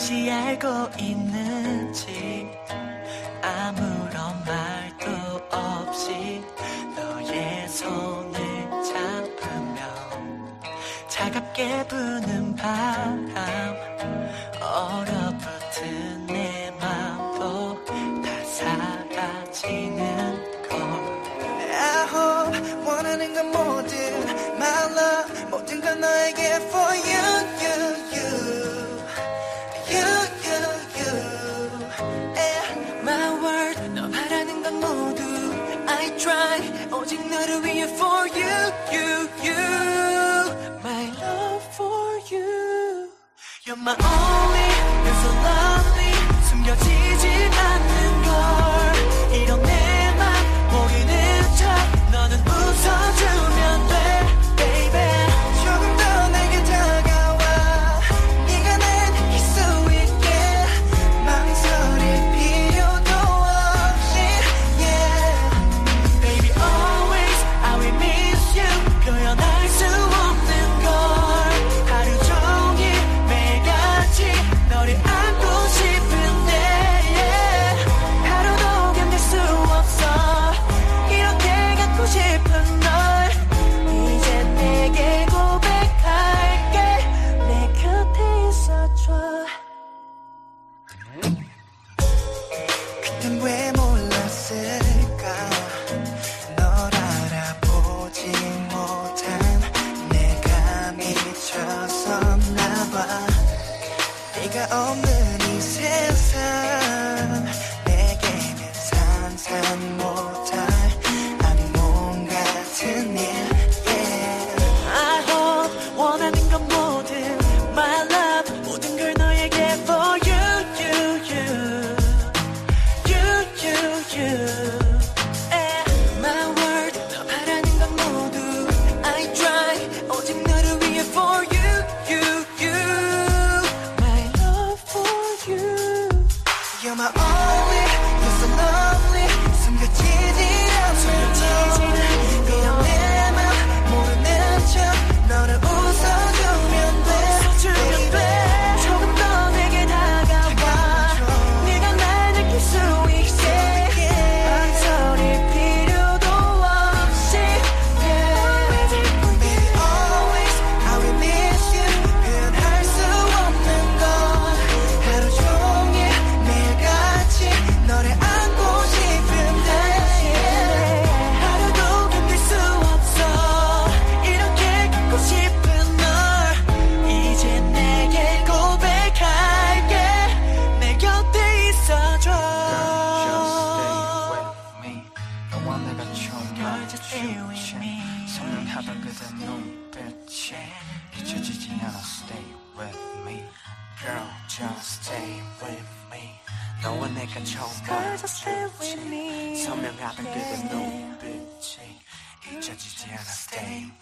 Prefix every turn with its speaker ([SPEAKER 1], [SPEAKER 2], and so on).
[SPEAKER 1] 혹시 알고 있는지 아무런 말도 없이 너의 손을 잡으며 차갑게 부는 바람 얼어붙은 내 맘도 다 사라지는 걸.
[SPEAKER 2] I hope 원하는 건 모든 My love 모든 건 너에게 for you.
[SPEAKER 1] try 오직 너를 위해 for you you you. My love for you. You're my only You're so lovely. 숨겨지지 않는 없는 이
[SPEAKER 2] 세상.
[SPEAKER 1] lonely,
[SPEAKER 2] you're so lonely. 숨겨지지
[SPEAKER 1] 않아. 맞아요
[SPEAKER 3] 선명하다 그대 눈빛이 잊혀지지 않아 Stay with me Girl just stay with me 너와 내가 처음
[SPEAKER 1] 걸었지
[SPEAKER 3] 선명하다 그대 눈빛이 잊혀지지 않아 Stay